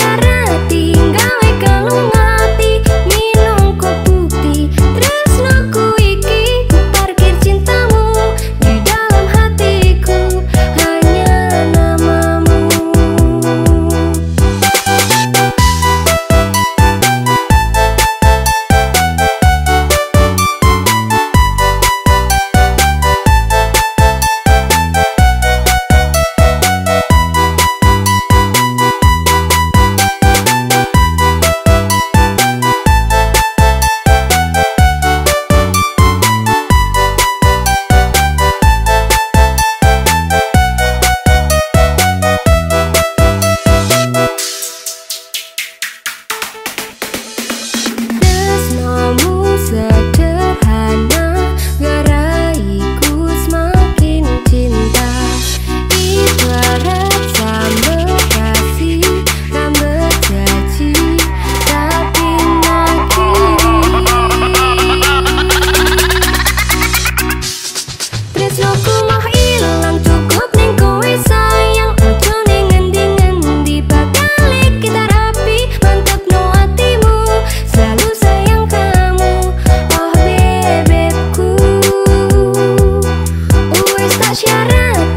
se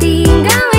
tinggal